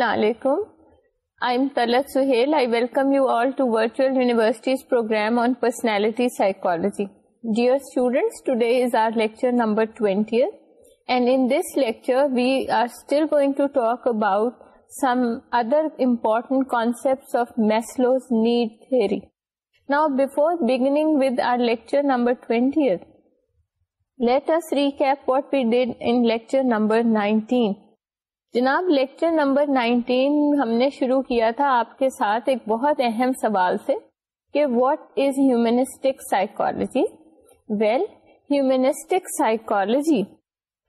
Assalamualaikum. I'm Talat Suhail. I welcome you all to Virtual University's program on personality psychology. Dear students, today is our lecture number 20, and in this lecture we are still going to talk about some other important concepts of Maslow's need theory. Now, before beginning with our lecture number 20, let us recap what we did in lecture number 19. جناب lecture number 19 ہم نے شروع کیا تھا آپ کے ساتھ ایک بہت اہم سوال سے کہ what is humanistic psychology well humanistic psychology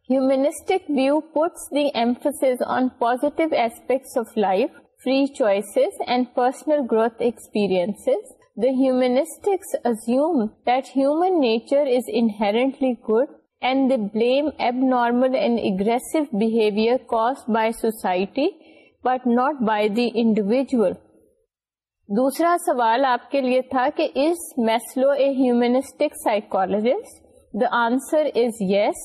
humanistic view puts the emphasis on positive aspects of life free choices and personal growth experience the humanistics assume that human nature is inherently good and the blame abnormal and aggressive behaviour but not by the individual دوسرا سوال آپ کے لیے تھا کہلو a humanistic psychologist the answer is yes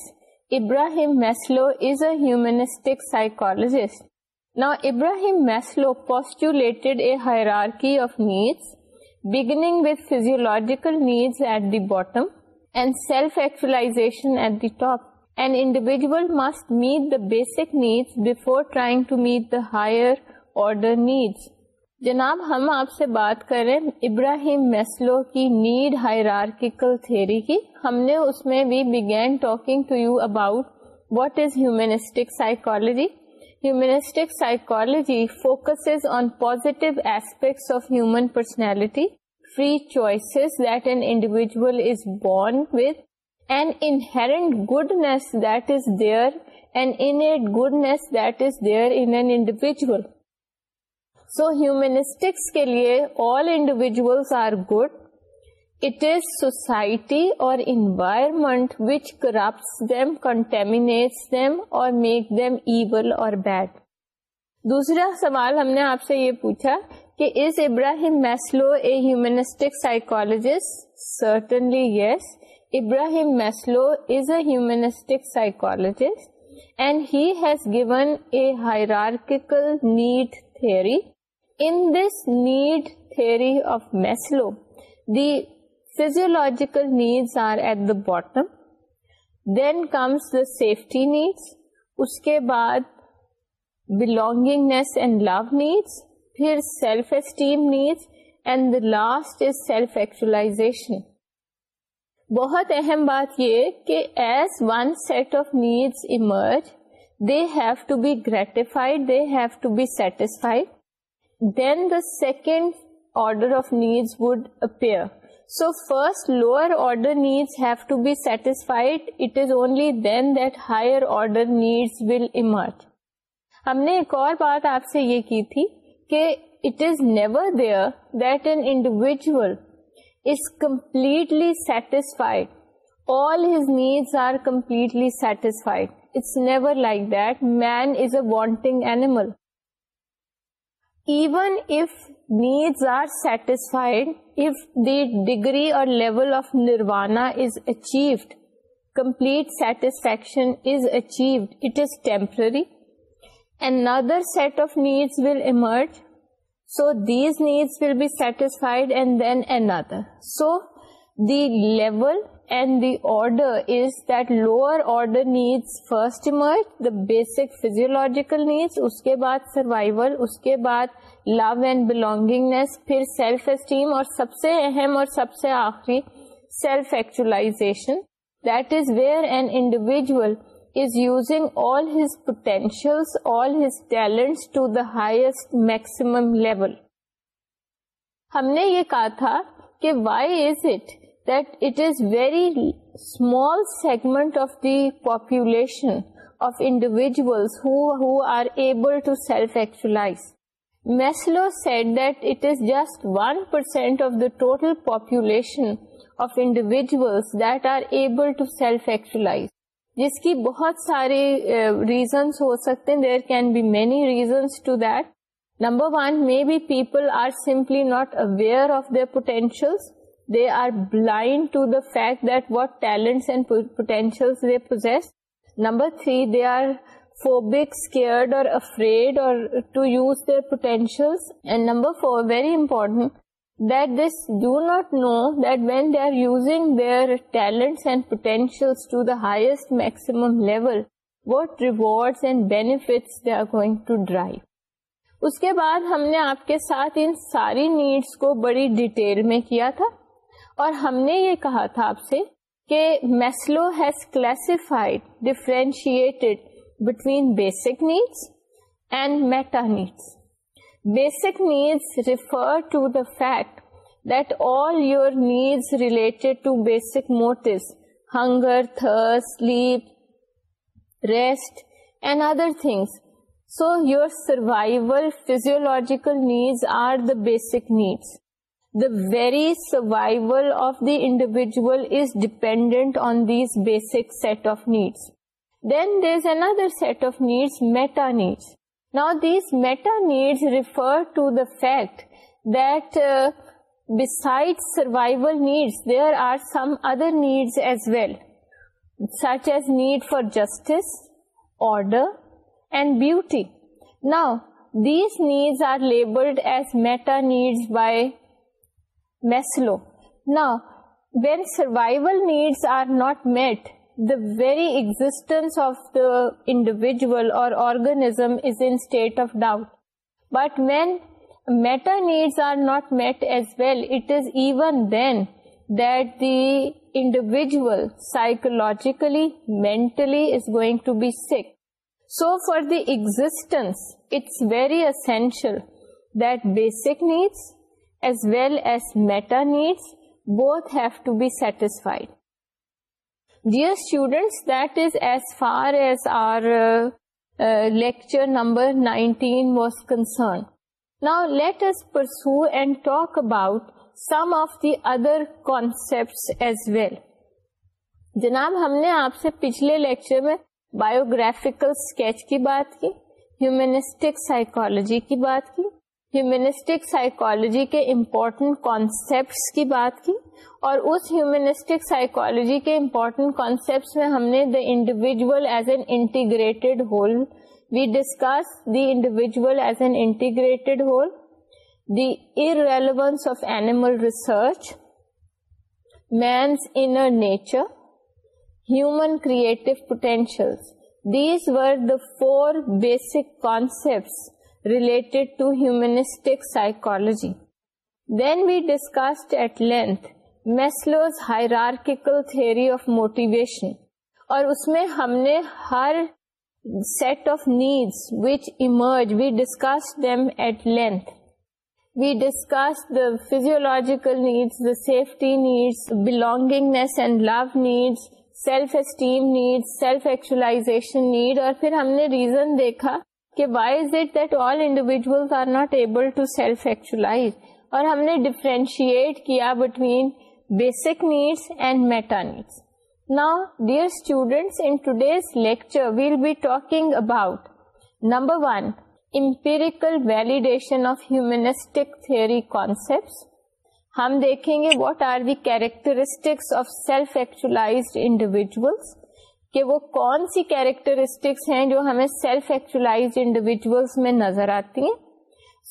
Abraham Maslow is a humanistic psychologist نبراہیم Maslow postulate a hierarchy of needs beginning with physiological needs at the bottom and self-actualization at the top. An individual must meet the basic needs before trying to meet the higher order needs. جناب ہم آپ سے بات کریں Abraham Maslow کی need hierarchical theory کی ہم نے اس میں بھی begin talking to you about what is humanistic psychology humanistic psychology focuses on positive aspects of human personality free choice what is there کے لیے all individual are good it society اور bad دوسرا سوال ہم نے آپ سے یہ پوچھا کہ is Abraham Maslow a humanistic psychologist certainly yes Abraham Maslow is a humanistic psychologist and he has given a hierarchal need theory in this need theory of Maslow the physiological needs are at the bottom then comes the safety needs اس کے بعد belongingness and love needs پھر self esteem needs and the last is self actualisation بہت اہم بات یہ کہ as one set of needs emerge they have to be gratified they have to be satisfied then the second order of needs would appear so first lower order needs have to be satisfied it is only then that higher order needs will emerge ہم نے ایک اور بات آپ سے یہ کی تھی کہ it is never then individual satisfied needs are completely never like man is a F ایمل are اور level of نروانا is achieved complete temporary لیولڈرز lower order needs first emerge the basic physiological needs اس کے بعد survival اس کے بعد love and belongingness پھر self esteem اور سب سے اہم اور سب سے آخری self ایکچولا that is where and individual ش all talent to the highest maximum level ہم نے یہ کہا تھا کہ why is it is very small segment of the pop individual are ایبلچلائز Maslow said that it is just one percent of the total population of individuals that are able to self ایکچولا جس کی بہت سارے reasons ہو سکتے ہیں there can be many reasons to that number one may be people are simply not aware of their potential they are blind to the fact that what talents and potential they possess number three they are phobic scared اور اور afraid to use their potential and number four very important that this do not know that when they are using their talents and potentials to the highest maximum level, what rewards and benefits they are going to drive. اس کے بعد ہم نے آپ کے ساتھ ان ساری needs کو بڑی ڈیٹیل میں کیا تھا اور ہم نے یہ کہا تھا آپ سے کہ Maslow has classified differentiated between basic needs and meta needs Basic needs refer to the fact that all your needs related to basic motives, hunger, thirst, sleep, rest, and other things. So, your survival physiological needs are the basic needs. The very survival of the individual is dependent on these basic set of needs. Then there's another set of needs, meta needs. Now, these meta needs refer to the fact that uh, besides survival needs, there are some other needs as well, such as need for justice, order, and beauty. Now, these needs are labeled as meta needs by Maslow. Now, when survival needs are not met, the very existence of the individual or organism is in state of doubt. But when meta needs are not met as well, it is even then that the individual psychologically, mentally is going to be sick. So for the existence, it's very essential that basic needs as well as meta needs both have to be satisfied. جی students that is as far as our lecture number nineteen was کنسر now let us پر other concept as well جناب ہم نے آپ سے پچھلے lecture میں biographical sketch کی بات کی ہیومنسٹک سائیکالوجی کی بات کی ہیومنسٹک سائیکولوجی کے امپورٹنٹ کانسیپٹس کی بات کی اور اس ہیومنسٹک سائیکالوجی کے امپورٹنٹ کانسیپٹس میں ہم نے the as an integrated whole we discuss the individual as an integrated whole the irrelevance of animal research man's nature human creative potential these were the four basic concepts relative humanistic psychology then we discuss at length Maslow's hierarchal theory of motivation اور اس میں ہم نے ہر set of needs which emerge we discuss at length we discuss the physiological needs safety needs belongingness and love needs self esteem need self اور پھر ہم نے reason دیکھا کہ why is it that all are not able to self actualized اور ہم نے differentiate کیا between basic needs and meta needs نا dear students in today's lecture we'll be talking about number one empirical validation of humanistic theory concept ہم دیکھیں گے what are the characteristics of self individuals کہ وہ کون سی characteristics ہیں جو ہمیں سیلف ایکچولاز انڈیویجلس میں نظر آتی ہیں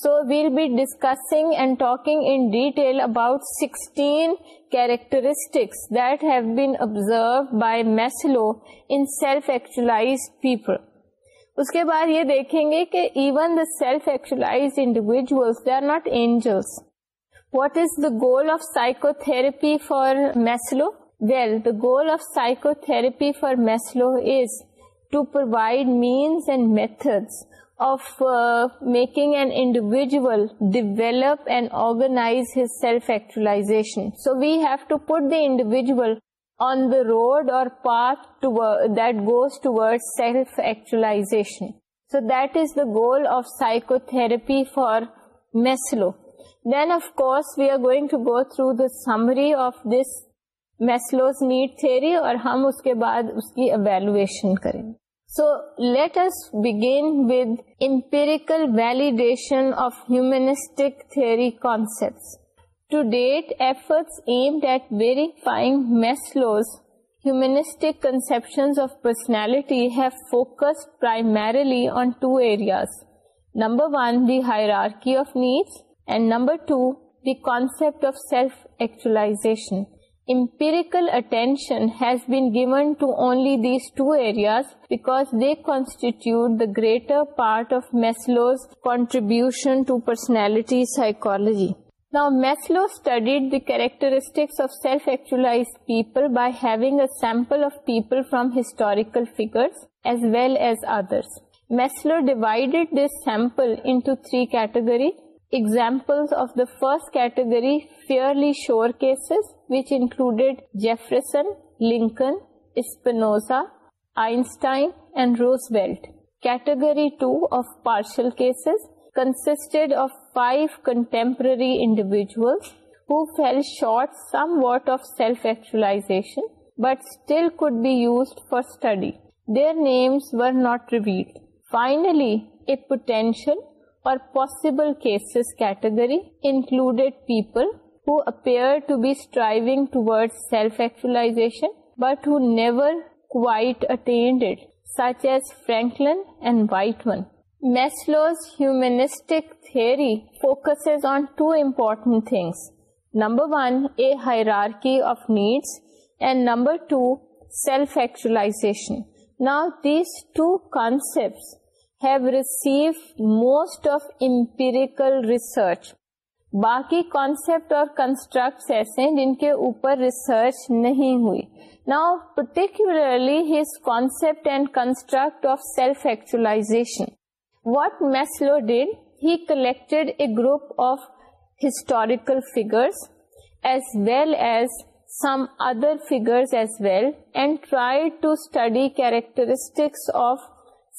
so we'll be discussing and talking in detail about sixteen characteristics that have been observe by Maslow in self actualise people اس کے بعد یہ دیکھیں گے کہ even the self actualise individuals they are not angels what is the goal of psychotherapy for Maslow Well, the goal of psychotherapy for Maslow is to provide means and methods of uh, making an individual develop and organize his self-actualization. So we have to put the individual on the road or path that goes towards self-actualization. So that is the goal of psychotherapy for Maslow. Then, of course, we are going to go through the summary of this Maslow's need three اور ہم اس کے بعد اس کی evaluation کریں گے so let us begin with empirical validation of humanistic concept to date efforts aimed at verifying Maslow's humanistic conception of personality have on two areas number one the hierarchy of needs and number two the concept of self actualization empirical attention has been given to only these two areas because they constitute the greater part of Maslow's contribution to personality psychology. Now, Maslow studied the characteristics of self-actualized people by having a sample of people from historical figures as well as others. Maslow divided this sample into three categories. Examples of the first category, fairly sure cases, ری individuals who feel short somewhat of self actualization but still could be use for study their names were not repeat finally it potential or possible cases category included people but ہٹینڈنائز ہیومریز on two important things number one a higher of needs and number two self actualization now these two concept have receive most of empirical research باقی concept اور construct ایسے جن کے اوپر research نہیں ہوئی now his concept and construct of self actualization what Maslow did he collected a group of historical figures as well as some other figure and try to study characteristics of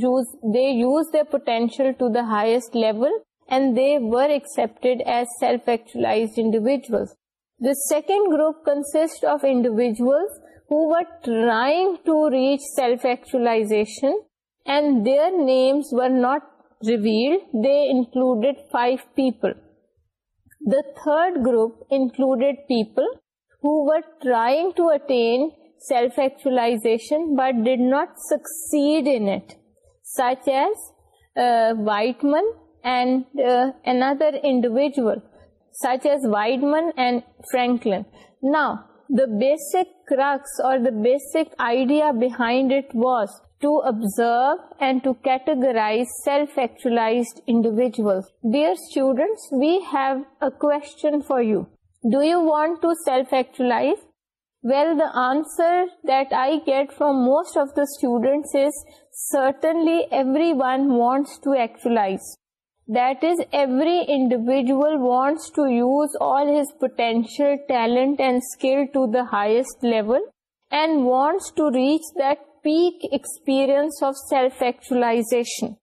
use the potential to دایسٹ level they warp as self ایچیویجلس group consist of انڈیویژلسرشن their names were not revealed they included five people the third group included پیپلگ to attain self actualization but did not succeed انٹ such as uh, Weidmann and uh, another individual such as Weidmann and Franklin. Now, the basic crux or the basic idea behind it was to observe and to categorize self-actualized individuals. Dear students, we have a question for you. Do you want to self-actualize? Well, the answer that I get from most of the students is, certainly everyone wants to actualize. That is, every individual wants to use all his potential, talent and skill to the highest level and wants to reach that peak experience of self-actualization.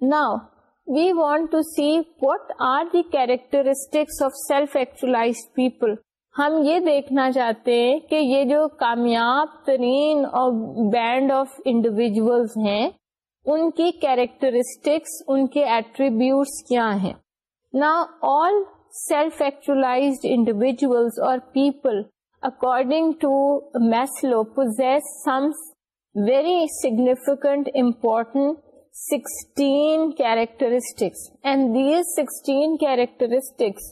Now, we want to see what are the characteristics of self-actualized people. ہم یہ دیکھنا چاہتے ہیں کہ یہ جو کامیاب ترین اور بینڈ آف انڈیویجلس ہیں ان کی کیریکٹرسٹکس ان کے ایٹریبیوٹس کیا ہیں نا all self actualized individuals or people according to Maslow possess some very significant important 16 characteristics and these 16 characteristics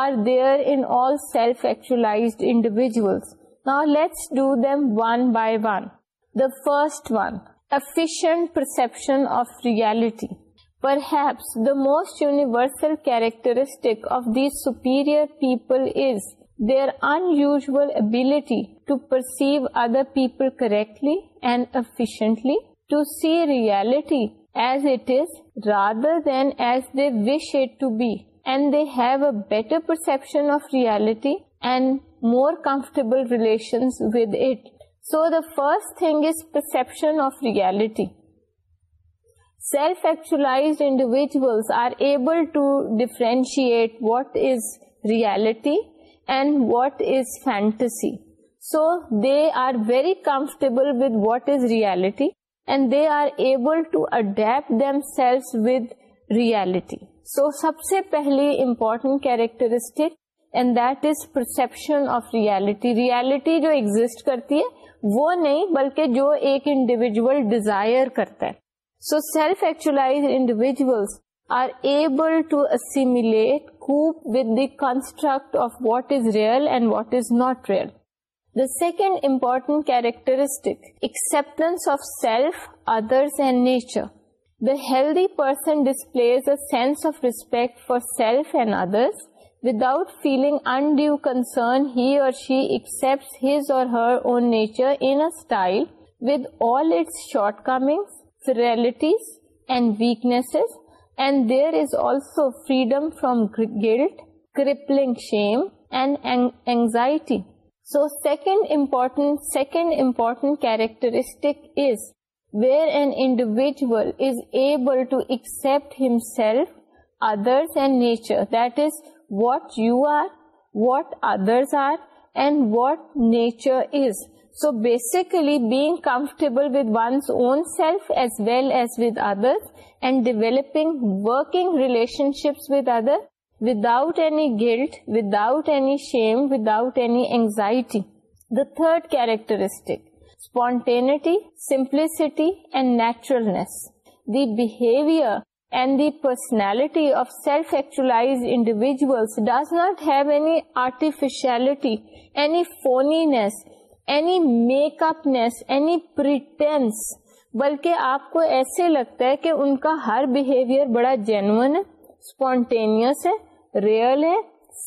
are there in all self-actualized individuals. Now let's do them one by one. The first one, efficient perception of reality. Perhaps the most universal characteristic of these superior people is their unusual ability to perceive other people correctly and efficiently, to see reality as it is rather than as they wish it to be, and they have a better perception of reality and more comfortable relations with it. So the first thing is perception of reality. Self-actualized individuals are able to differentiate what is reality and what is fantasy. So they are very comfortable with what is reality and they are able to adapt themselves with reality. So سب سے پہلی important characteristic and that is perception of reality reality جو exist کرتی ہے وہ نہیں بلکہ جو ایک انڈیویجل ڈیزائر کرتا ہے so self actualise individuals are able to assimilate cope with the construct of what is real and what is not real the second important characteristic acceptance of self others and nature The healthy person displays a sense of respect for self and others. Without feeling undue concern, he or she accepts his or her own nature in a style with all its shortcomings, frailties and weaknesses, and there is also freedom from guilt, crippling shame and anxiety. So second important characteristic is where an individual is able to accept himself, others and nature. That is what you are, what others are, and what nature is. So basically being comfortable with one's own self as well as with others and developing working relationships with others without any guilt, without any shame, without any anxiety. The third characteristic spontaneity simplicity and natural behaviour and the personality of self ایکچولا make اپنیس any بلکہ آپ کو ایسے لگتا ہے کہ ان کا her behaviour بڑا ہے اسپونٹینئس ہے ریئل ہے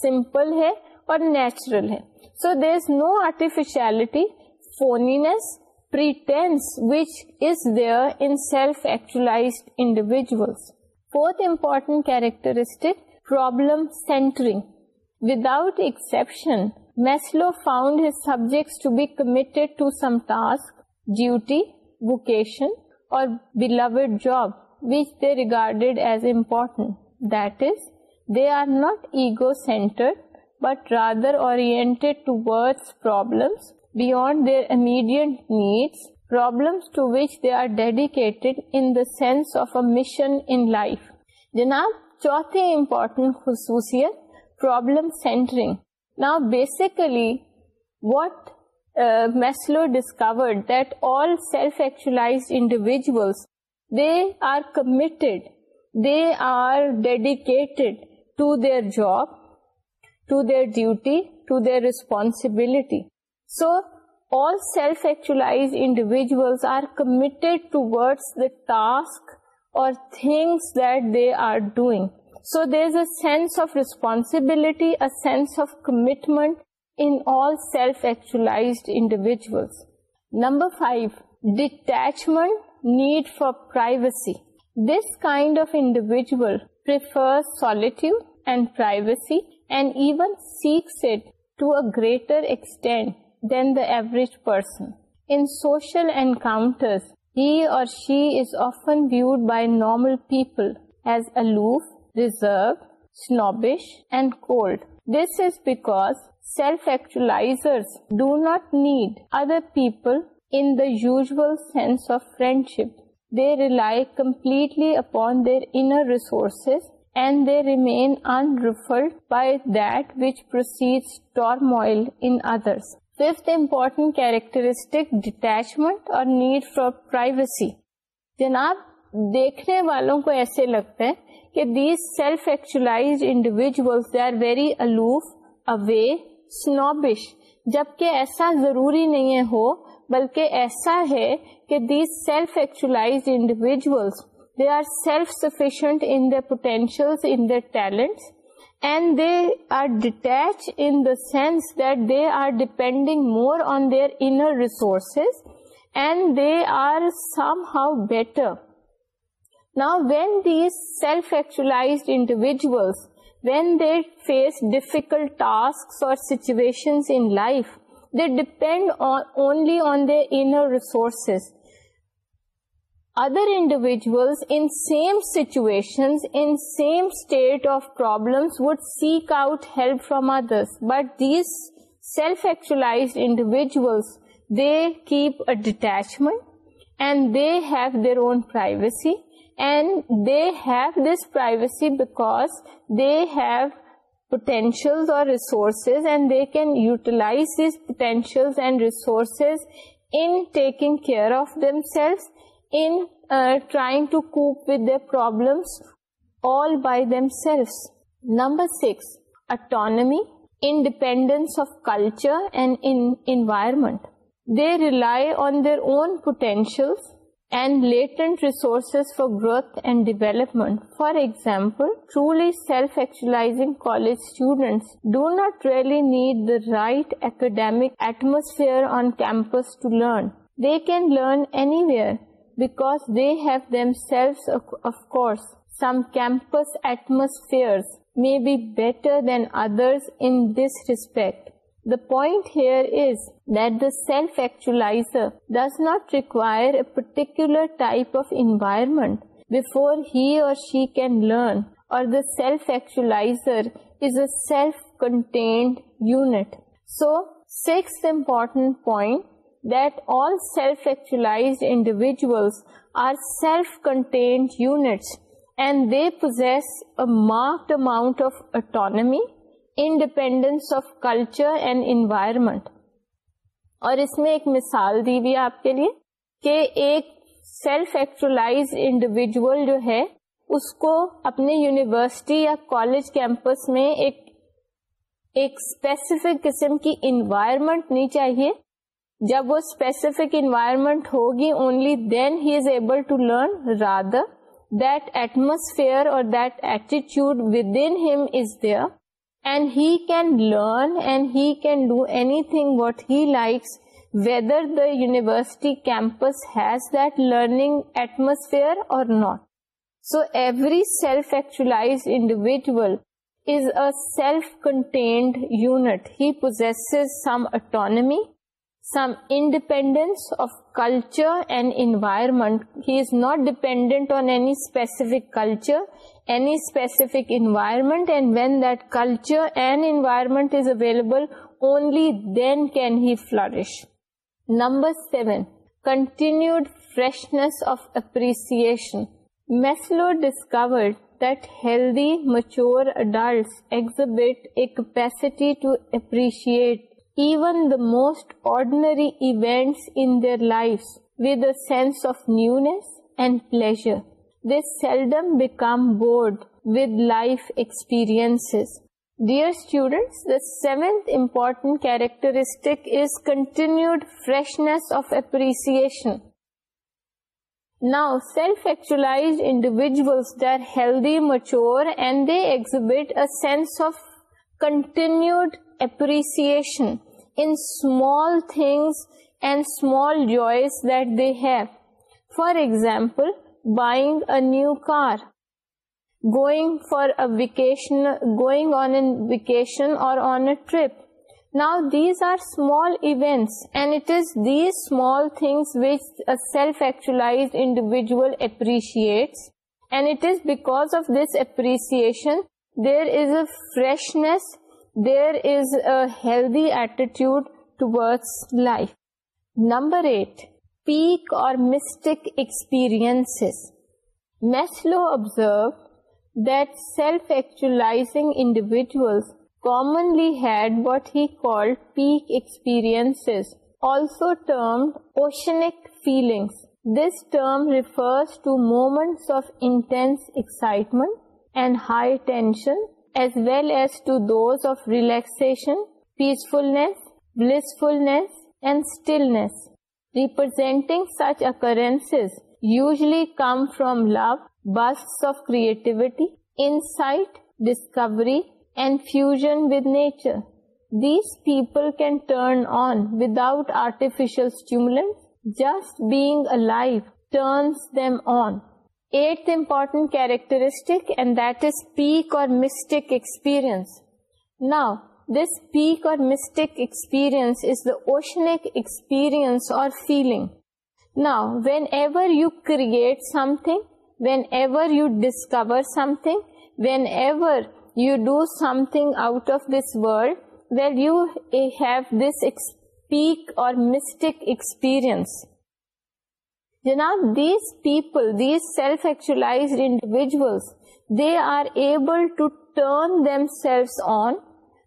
سمپل ہے اور نیچرل ہے so there is no artificiality phoniness پرائز انڈیویژ fourth important characters duty vocation or beyond their immediate needs problem to which they are dedicated in the sense life جناب چوتھی امپارٹینٹ خصوصیت centering basically what Maslow discovers individuals they are committed they are dedicated to their job to their duty to their responsibility so all self actualise a sense of responsibility sense of commitment self ایکچولا detachment need for privacy this kind of individual salt privacy and even seeks it to a greater extent than the average person. In social encounters, he or she is often viewed by normal people as aloof, reserved, snobbish, and cold. This is because self-actualizers do not need other people in the usual sense of friendship. They rely completely upon their inner resources, and they remain unruffled by that which precedes turmoil in others. Fifth important characteristic detachment اور need for privacy جناب دیکھنے والوں کو ایسے لگتا ہے کہ these self individuals they are very aloof away snobbish جبکہ ایسا ضروری نہیں ہو بلکہ ایسا ہے کہ these self individuals they are self sufficient in the potential in the talents and they are detached in the sense that they are depending more on their inner resources and they are somehow better. Now, when these self-actualized individuals, when they face difficult tasks or situations in life, they depend only on their inner resources other individuals in same situations, in same state of problems would seek out help from others. But these self-actualized individuals, they keep a detachment and they have their own privacy. And they have this privacy because they have potentials or resources, and they can utilize these potentials and resources in taking care of themselves in uh, trying to cope with their problems all by themselves. Number 6, autonomy, independence of culture and in environment. They rely on their own potentials and latent resources for growth and development. For example, truly self-actualizing college students do not really need the right academic atmosphere on campus to learn. They can learn anywhere because they have themselves, of course, some campus atmospheres may be better than others in this respect. The point here is that the self-actualizer does not require a particular type of environment before he or she can learn, or the self-actualizer is a self-contained unit. So, sixth important point, پروزیسٹ marked amount of autonomy independence of culture and environment اور اس میں ایک مثال دی ہوئی آپ کے لیے کہ ایک سیلف ایکچولا انڈیویژل جو ہے اس کو اپنے یونیورسٹی یا کالج کیمپس میں ایک اسپیسیفک قسم کی انوائرمنٹ نہیں چاہیے جب وہ اسپیسیفک انوائرمنٹ ہوگی only then he is able to learn that that atmosphere اور ایٹیچیوڈ with in him is there and he can learn and he can do any thing what he likes whether the university campus has that learning atmosphere or not so every self actualise ایکچولا self contained unit he پروزیس some autonomy some independence of culture and environment. He is not dependent on any specific culture, any specific environment, and when that culture and environment is available, only then can he flourish. Number 7, continued freshness of appreciation. Maslow discovered that healthy, mature adults exhibit a capacity to appreciate even the most ordinary events in their lives with a sense of newness and pleasure. They seldom become bored with life experiences. Dear students, the seventh important characteristic is continued freshness of appreciation. Now, self-actualized individuals, they are healthy, mature, and they exhibit a sense of continued appreciation things and small جوٹ they have for example buying a new car فارکیشن or healthy ایٹیچیوڈ toward peak or feelings this term refers to moment of intense excitement and high tension پیسفلز usually come from love بس of creativity insight discovery and fusion with nature these people can turn on without artificial stimulus just بیگ a life turns them on eighth important characteristic that is peak or or feeling now whenever you create something whenever discover something whenever you do something out of this world well you have this peak or Janab, these people, these self-actualized individuals, they are able to turn themselves on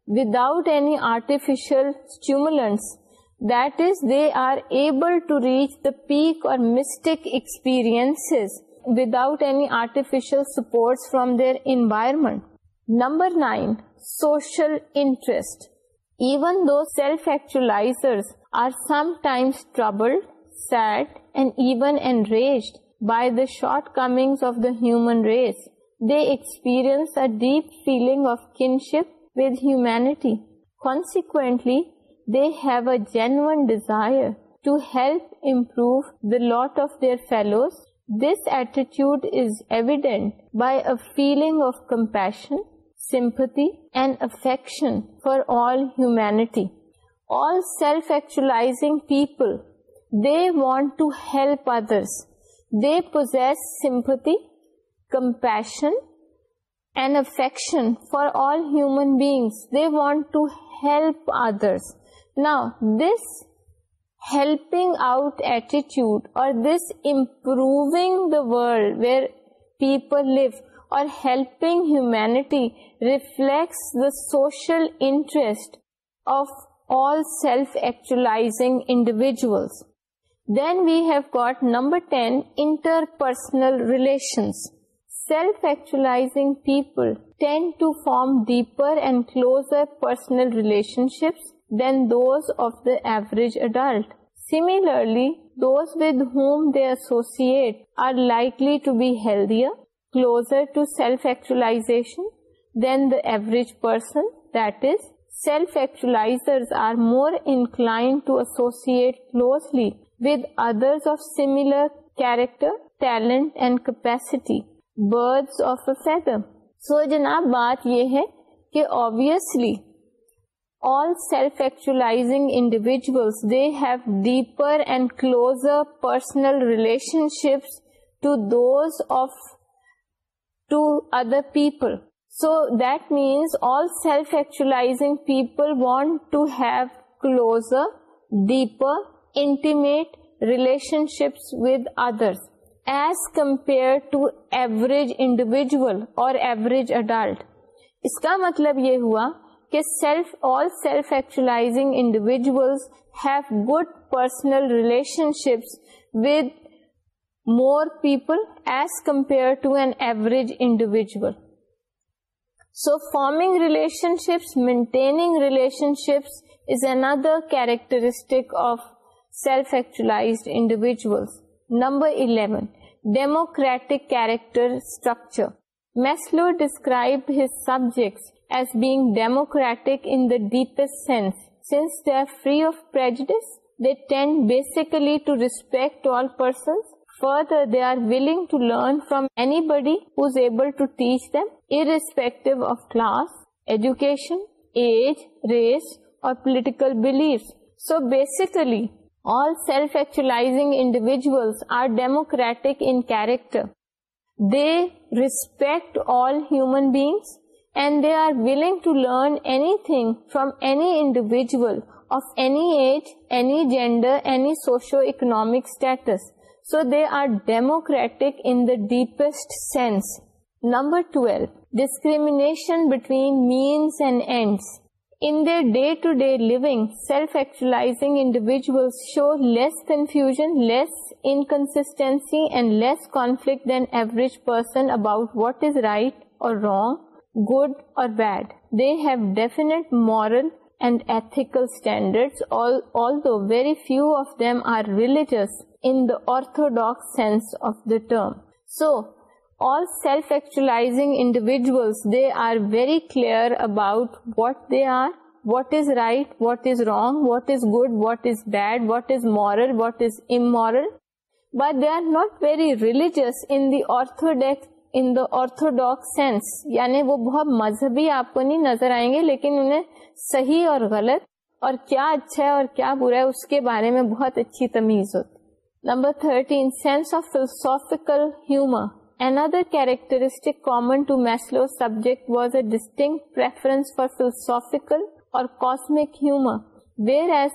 without any artificial stimulants. That is, they are able to reach the peak or mystic experiences without any artificial supports from their environment. Number 9, social interest. Even though self-actualizers are sometimes troubled sad, and even enraged by the shortcomings of the human race. They experience a deep feeling of kinship with humanity. Consequently, they have a genuine desire to help improve the lot of their fellows. This attitude is evident by a feeling of compassion, sympathy, and affection for all humanity. All self-actualizing people they want to help others. They possess sympathy, compassion, and affection for all human beings. They want to help others. Now, this helping out attitude or this improving the world where people live or helping humanity reflects the social interest of all self-actualizing individuals. Then we have got number 10, interpersonal relations. Self-actualizing people tend to form deeper and closer personal relationships than those of the average adult. Similarly, those with whom they associate are likely to be healthier, closer to self-actualization than the average person. That is, self-actualizers are more inclined to associate closely with others of similar character talent and capacity berths of Uttar so جناب بات یہ ہے کہ personal relationships of to other people so that means all self ایکچولا people want to have close deeper interrelationships with others as compare to average individual or average adult اس کا مطلب یہ ہوا کہ self all self ایکچولاجلس have good personal relationships with more people as compare to an average individual so forming relationships maintaining relationships is another characteristic of self 11 democratic character from anybody to teach them, irrespective of class education age race or political belief so basically All self-actualizing individuals are democratic in character. They respect all human beings and they are willing to learn anything from any individual of any age, any gender, any socio-economic status. So they are democratic in the deepest sense. Number 12, discrimination between means and ends. In their day-to-day living, self-actualizing individuals show less confusion, less inconsistency, and less conflict than average person about what is right or wrong, good or bad. They have definite moral and ethical standards, although very few of them are religious in the orthodox sense of the term. So, all self-actualizing individuals, they are very clear about what they are, what is right, what is wrong, what is good, what is bad, what is moral, what is immoral. But they are not very religious in the orthodox, in the orthodox sense. یعنی وہ بہت مذہبی آپ کو نہیں نظر آئیں گے لیکن انہیں صحیح اور غلط اور کیا اچھا ہے اور کیا برا ہے اس کے بارے میں بہت اچھی تمیز ہوتی. Number 13, sense of philosophical humor. Another characteristic common to Maslow subject was a distinct for philosophical or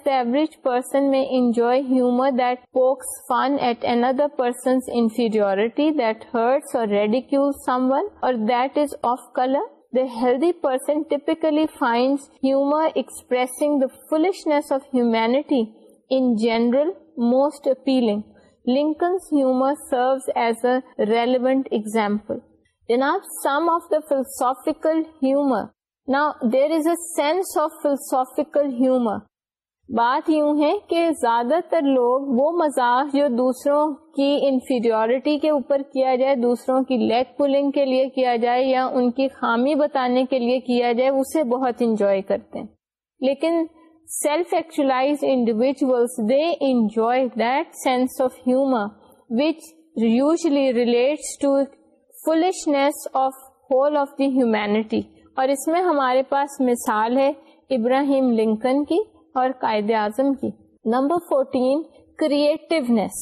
average person میں enjoy ridicule or foolishness of humanity in general most appealing Lincoln's humor serves as a relevant example. جناب some of the philosophical humor. Now there is a sense of philosophical humor. بات یوں ہے کہ زیادہ تر لوگ وہ مزاح جو دوسروں کی انفیریورٹی کے اوپر کیا جائے دوسروں کی لیگ پولنگ کے لیے کیا جائے یا ان کی خامی بتانے کے لیے کیا جائے اسے بہت انجوائے کرتے ہیں لیکن self-actualized individuals, they enjoy that sense of humor, which usually relates to foolishness of whole of the humanity. اور اس میں ہمارے پاس مثال ہے ابراہیم لنکن کی اور قائد اعظم کی number fourteen creativeness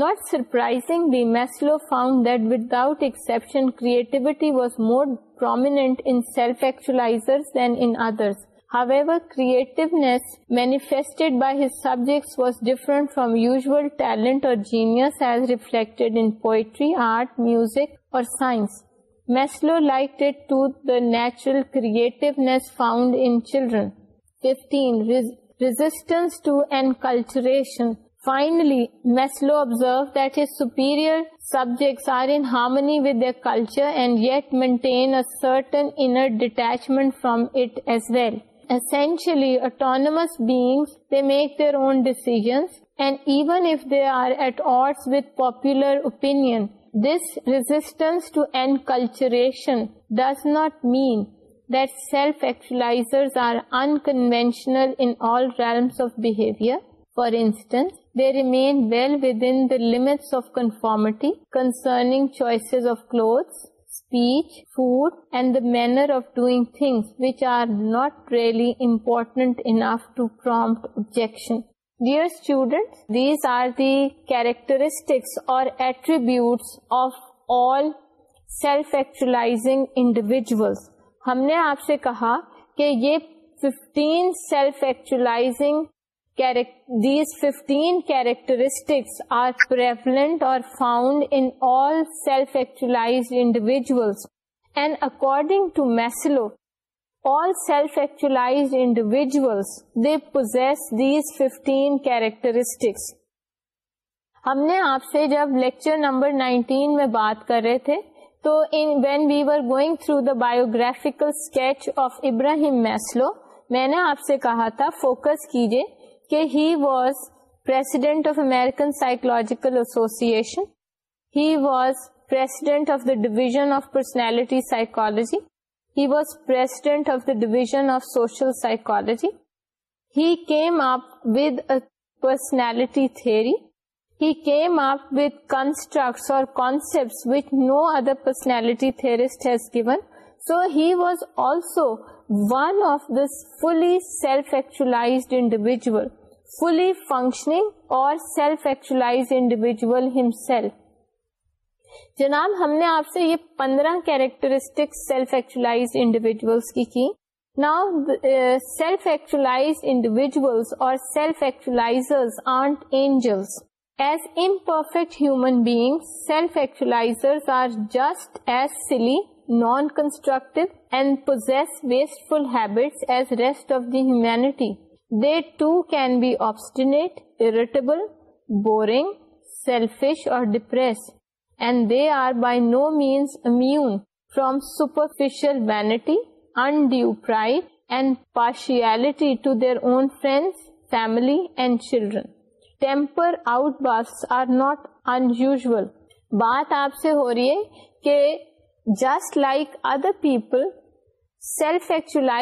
not surprising the Maslow found that without exception creativity was more prominent in self actualizers than in others was full talent or genius or superior subjects are in harmony with the culture and yet maintain certain انٹرچمنٹ from it as well essentially autonomous beings. They make their own decisions, and even if they are at odds with popular opinion, this resistance to enculturation does not mean that self-actualizers are unconventional in all realms of behavior. For instance, they remain well within the limits of conformity concerning choices of clothes, manner of doing things which are not really important enough to trump objection dear student these are the characteristics or attribute of all self ایکچولا individuals ہم نے آپ سے کہا کہ یہ fifteen self ایکچولا these 15 اور ہم نے آپ سے جب لیکچر نمبر 19 میں بات کر رہے تھے تو when we are going through the biographical sketch of Abraham Maslow میں نے آپ سے کہا تھا فوکس کیجیے He was president of American Psychological Association. He was president of the Division of Personality Psychology. He was president of the Division of Social Psychology. He came up with a personality theory. He came up with constructs or concepts which no other personality theorist has given. So he was also one of this fully self-actualized individual, fully functioning or self-actualized individual himself. جناب ہم نے آپ سے یہ پندرہ characteristic self actualise individuals کی کی now self actualise individuals اور self actualizers art angels as imperfect human bag self actualizers are just as silly non constructive اینڈیس wasteful habit as rest of the human can be obstinate irritable boring selfish or depressed and they are by no means immune from superficial مینٹی undue pride and partiality to their own friend family and children temper outbursts are not in usual بات آپ سے ہو رہی ہے کہ just like other people self ایکچولا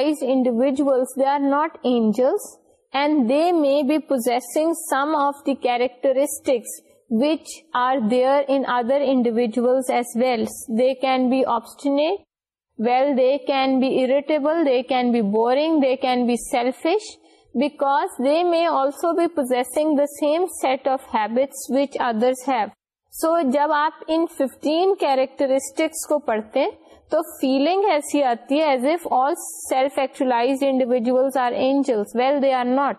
may be possessing some of the characteristics which are there in other individual as well they can be obstinate well they can be irritable they can be boring they can be selfish because they میں same set of habits which others جب آپ ان fifteen characteristics کو پڑھتے تو feeling ایسی آتی ہے as all self are are angels well they they not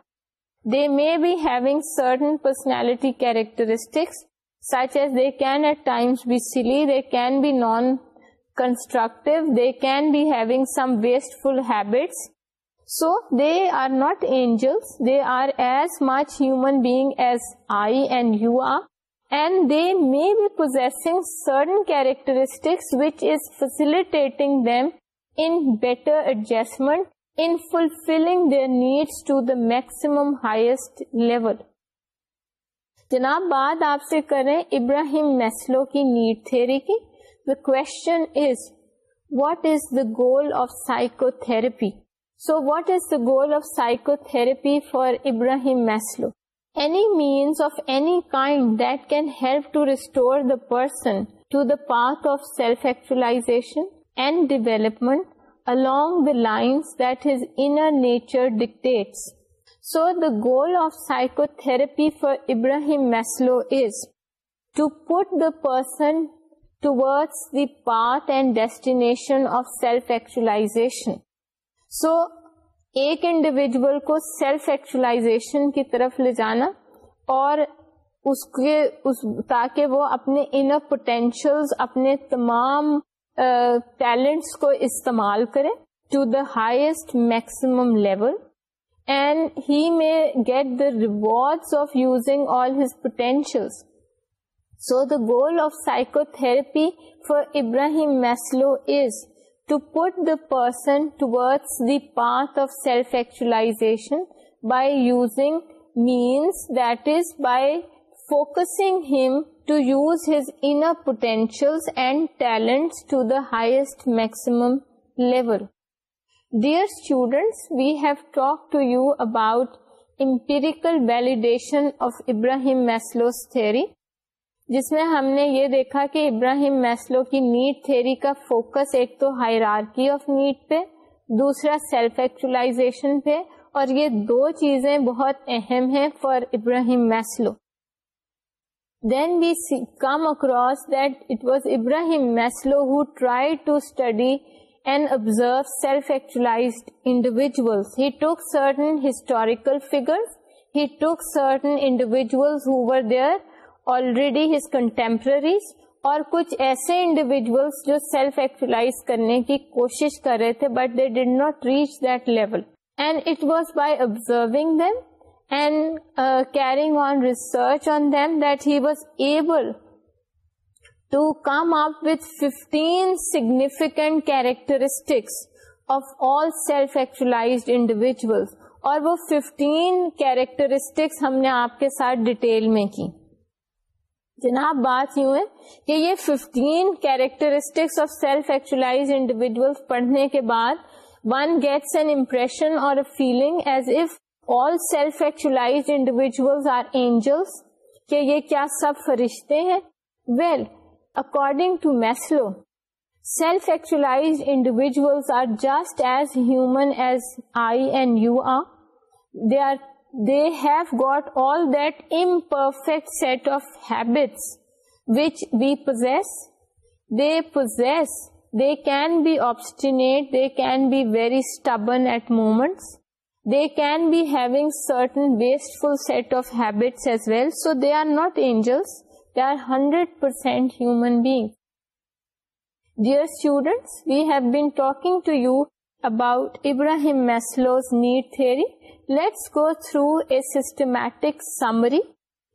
may be having certain personality characteristics such as they can at times be silly they can be non constructive they can be having some wasteful habits so they are not angels they are as much human being as I and you are and they may be facilitating certain characteristics better adjustment in better adjustment needs to the maximum highest level جناب بات آپ سے کریں Abraham Maslow کی need theory کی the question is what is the goal of psychotherapy so what is the goal of psychotherapy for Ibrahim Maslow any means of any kind that can help to restore the person to the path of self-actualization and development along the lines that his inner nature dictates. So the goal of psychotherapy for Ibrahim Maslow is to put the person towards the path and destination of self-actualization. So ایک individual کو self actualisation کی طرف لے جانا اور اس اس کے تاکہ وہ اپنے پوٹینشیل اپنے تمام ٹیلنٹس کو استعمال کرے to the highest maximum level and he may get the reward of using all his potential so the goal of psychotherapy for Ibrahim Maslow is to put the person towards the path of self-actualization by using means, that is by focusing him to use his inner potentials and talents to the highest maximum level. Dear students, we have talked to you about empirical validation of Abraham Maslow's theory. جس میں ہم نے یہ دیکھا کہ ابراہیم Maslow کی need theory کا focus ایک تو ہائر آف نیٹ پہ دوسرا سیلف ایکچولاشن پہ اور یہ دو چیزیں بہت اہم ہیں for Ibrahim Maslow then we come across that it was Ibrahim Maslow who try to study and observe self he took certain historical figure certain individual were there already his contemporaries اور کچھ ایسے individuals جو self actualize کرنے کی کوشش کر رہے تھے but they did not reach that level and it was by observing them and carrying on research on them that he was able to come up with fifteen significant characteristics of all self actualise individuals اور وہ 15 characteristics ہم نے آپ کے ساتھ detail میں کی جناب بات ہے کہ یہ 15 سیلف پڑھنے کے بعد کہ یہ کیا سب فرشتے ہیں well according to Maslow self individuals are just as human as I and you are they have got all that imperfect set of habits which we possess. They can be obstinate, they can be very stubborn at moments. They can be having certain wasteful set of habits as well. So they are not angels, they are 100% human beings. Dear students, we have been talking to you about Abraham Maslow's need theory. Let's go through a systematic summary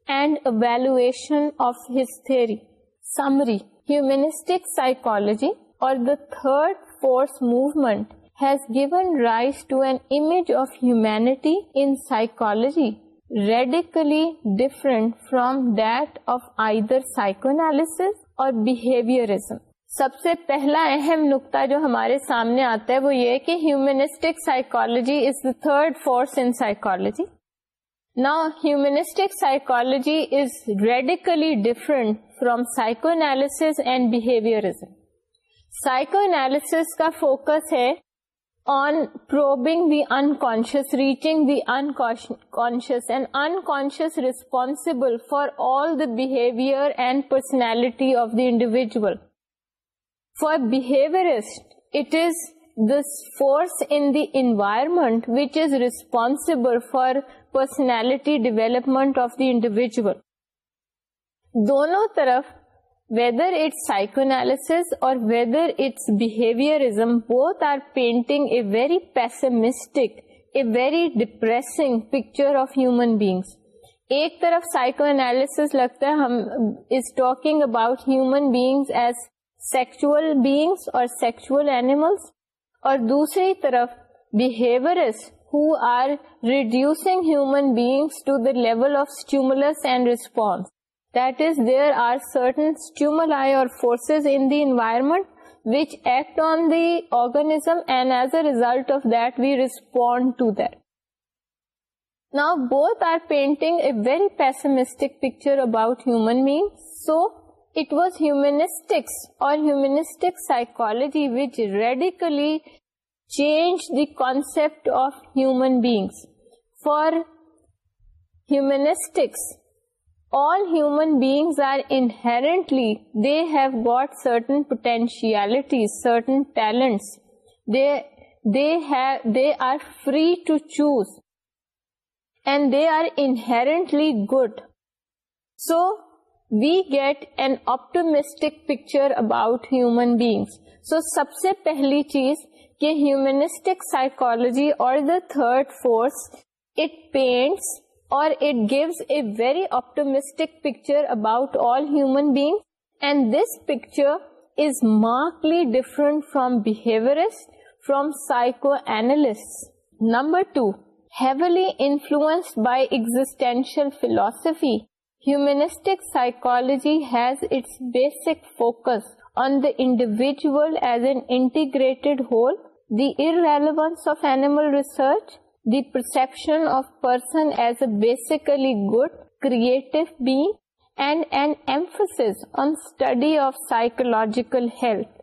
and evaluation of his theory. Summary. Humanistic psychology, or the third force movement, has given rise to an image of humanity in psychology radically different from that of either psychoanalysis or behaviorism. سب سے پہلا اہم نقطہ جو ہمارے سامنے آتا ہے وہ یہ کہ humanistic psychology is the third force in psychology نا humanistic psychology is radically different from psychoanalysis and behaviourism psychoanalysis کا فوکس ہے on probing the unconscious reaching the unconscious and unconscious responsible for all the behaviour and personality of the individual for behaviourist it is the force in the environment which is responsible for personality development of the individual دونوں طرف whether it's psychoanalysis اور whether it's behaviourism both are painting a very pessimistic a very depressed picture of human beings ایک طرف psychoanalysis لگتا ہے ہم is talking about human beings as sexual beings اور sexual animals اور دوسری طرف behaviours who are reducing human beings to the level of stimulus and response. That is, there are certain stimuli or forces in the environment which act on the organism and as a result of that, we respond to that. Now, both are painting a very pessimistic picture about human beings. So, It was humanistics or humanistic psychology which radically changed the concept of human beings. For humanistics, all human beings are inherently, they have got certain potentialities, certain talents. They are free to choose, and they are inherently good. So we get an optimistic picture about human beings so سب سے پہلی چیز کہ ہیومنسٹکلوجی اور سٹک psychology has its basic focus on the individual as an integrate whole the ارلیلوس animal research the perception of person as a basically good creative being and and emphasis on study of psychological health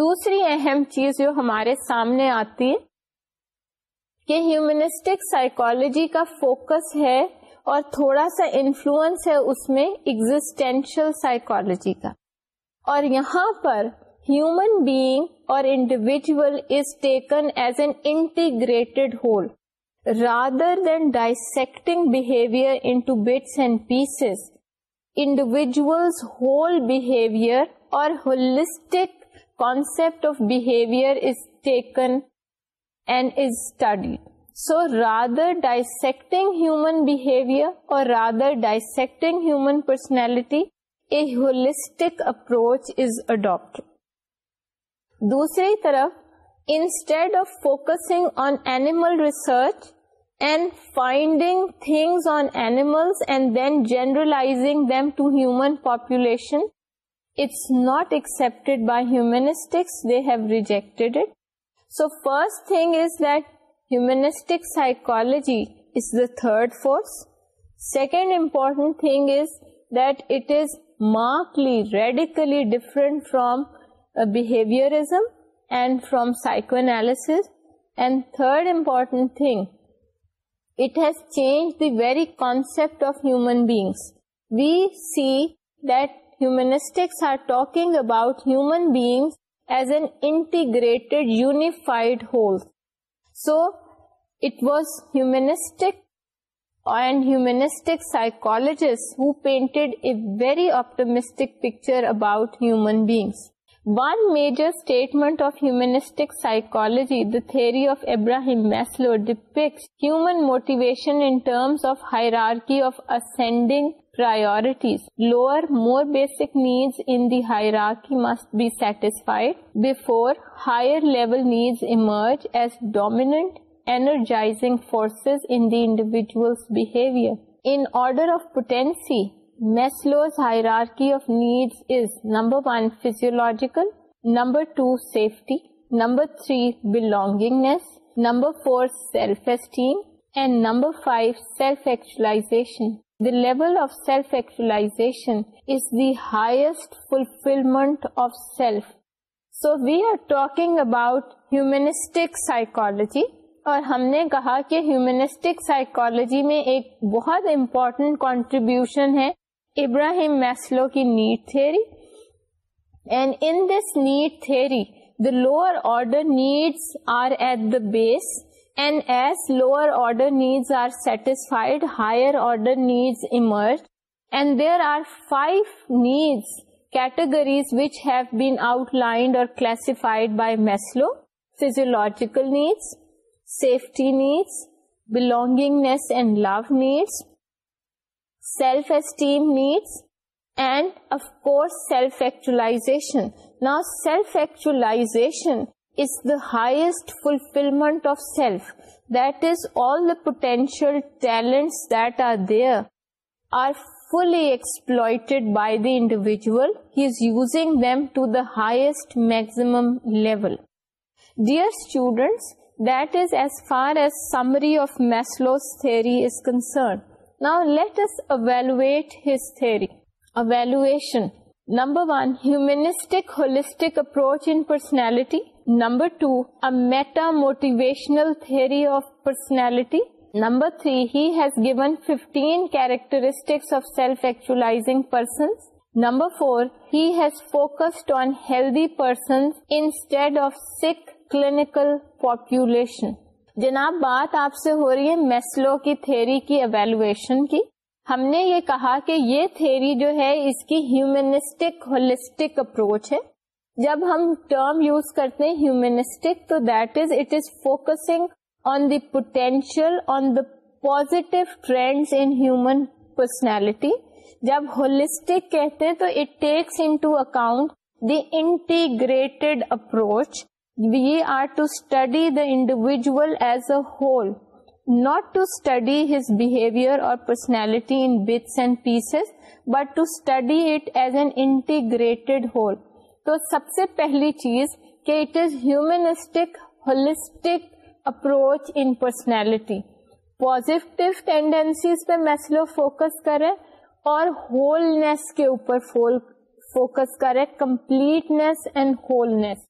دوسری اہم چیز جو ہمارے سامنے آتی ہے کہ ہیومنسٹک سائیکالوجی کا فوکس ہے اور تھوڑا سا انفلوئنس ہے اس میں ایگزٹینشل سائیکولوجی کا اور یہاں پر ہیومن بینگ اور individual is taken as an integrated whole rather than dissecting behaviour into bits and pieces individuals whole behaviour اور holistic concept of behaviour is taken and is studied so rather dissecting human behaviour اور rather dissecting human personality a holistic approach دوسری طرف instead of focus research and finding things on animals and then generalising them to human population it's not accept by humanistics they had so first thing is light Humanistic psychology is the third force. Second important thing is that it is markedly, radically different from uh, behaviorism and from psychoanalysis. And third important thing, it has changed the very concept of human beings. We see that humanistics are talking about human beings as an integrated, unified whole. So, تھریمس موٹیویشنڈنگ priorities lower more basic need in hierarchy must be satisfied before higher level need emerge as dominant energizing forces in the individual's behavior. In order of potency, Maslow's hierarchy of needs is number 1 physiological, number 2 safety, number 3 belongingness, number 4 self-esteem, and number 5 self-actualization. The level of self-actualization is the highest fulfillment of self. So we are talking about humanistic psychology, اور ہم نے کہا کہ humanistic psychology میں ایک بہت important contribution ہے Abraham Maslow کی need theory and in this need theory the lower order needs are at the base and as lower order needs are satisfied higher order needs emerge and there are five needs categories which have been outlined اور classified by Maslow needs, needs safety needs, belongingness and love needs, self-esteem needs, and of course self-actualization. Now self-actualization is the highest fulfillment of self. That is, all the potential talents that are there are fully exploited by the individual. He is using them to the highest maximum level. Dear students, reevaluation number one humanistic holistic approach in personality number two امیٹاموٹیویشنل theory of personality number three has given fifty characteristics of self ایکچولاس number four has focused on healthy persons instead of sick clinical population جناب بات آپ سے ہو رہی ہے Maslow کی theory کی evaluation کی ہم نے یہ کہا کہ یہ تھیری جو ہے اس کی ہیومنسٹک ہولسٹک اپروچ ہے جب ہم ٹرم یوز کرتے ہیں ہیومنسٹک تو that is it is focusing on the potential on the positive trend in human personality جب ہولسٹک کہتے ہیں تو it takes into account the integrated approach we are to study the individual as a whole not to study his behaviour اور personality in bits and pieces but to study it as an integrated whole تو سب سے پہلی چیز کہ it is humanistic holistic approach in personality positive tendencies پہ Maslow focus کرے اور ہولنیس کے اوپر فوکس کرے completeness and wholeness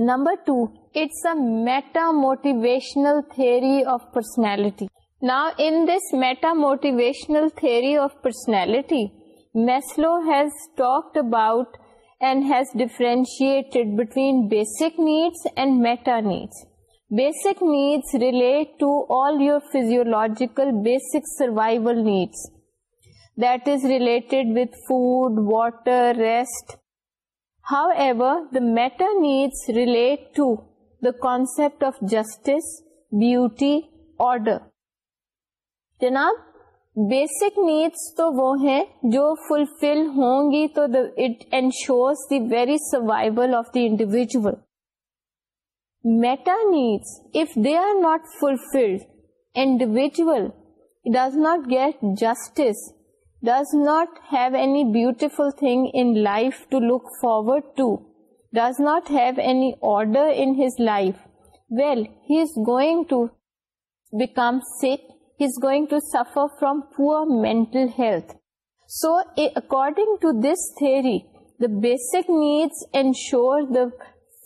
Number two, it's a meta-motivational theory of personality. Now, in this meta-motivational theory of personality, Maslow has talked about and has differentiated between basic needs and meta-needs. Basic needs relate to all your physiological basic survival needs. That is related with food, water, rest, however the meta needs relate to the concept of justice beauty order جناب basic needs تو وہ ہیں جو fulfil ہوں گی تو it ensure very survival of the individual meta needs if they are not fulfil individual does not get justice does not have any beautiful thing in life to look forward to, does not have any order in his life, well, he is going to become sick, he is going to suffer from poor mental health. So, according to this theory, the basic needs ensure the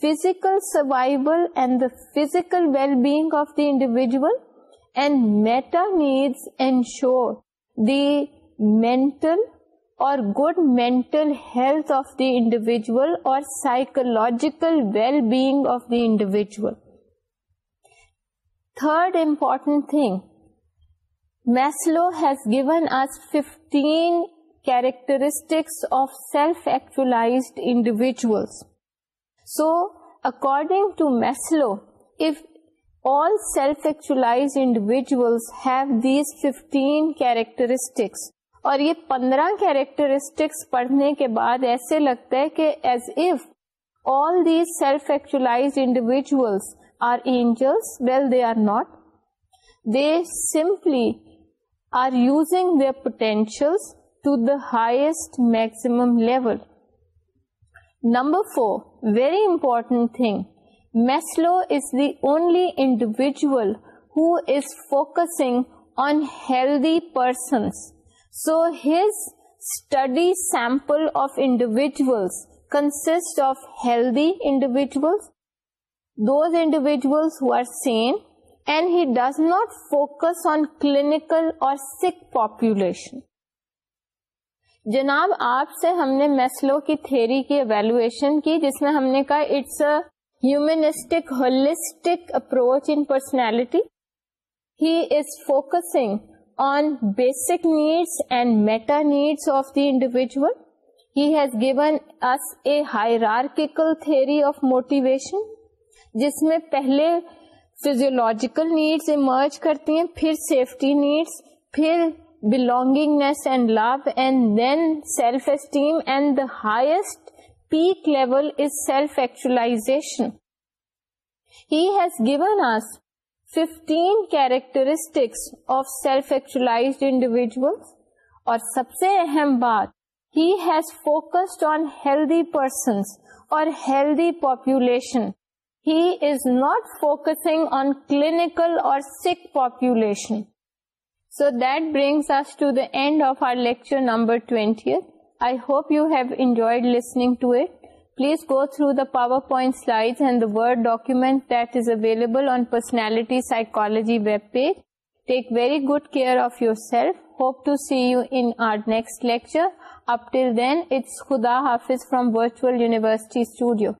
physical survival and the physical well-being of the individual, and meta needs ensure the mental or good mental health of the individual or psychological well-being of the individual. Third important thing, Maslow has given us 15 characteristics of self-actualized individuals. So, according to Maslow, if all self-actualized individuals have these 15 characteristics, اور یہ پندرہ characteristics پڑھنے کے بعد ایسے لگتا ہے کہ as if all these self actualise individuals are angels well they are not they simply are using the potential to the highest maximum level number four very important thing Maslow is the only individual who is focusing on healthy persons so his study sample of individuals consists of healthy individuals, those individuals who are same and he does not focus on clinical اور sick population. جناب آپ سے ہم نے Maslow کی theory کی evaluation کی جس میں ہم نے کہا it's a humanistic holistic approach in personality he is focusing on basic needs and meta needs of the individual has given us a hierarchical theory of motivation جس میں پہلے فیزیولوجیکل نیڈس ایمرج کرتی ہیں پھر سیفٹی نیڈس پھر belongingness and love and then self esteem and the highest peak level is self ایکچولا has given us self actualise individuals اور سب سے اہم بات ہیلدی پرسنس اور Please go through the PowerPoint slides and the Word document that is available on Personality Psychology webpage. Take very good care of yourself. Hope to see you in our next lecture. Up till then, it's Khuda Hafiz from Virtual University Studio.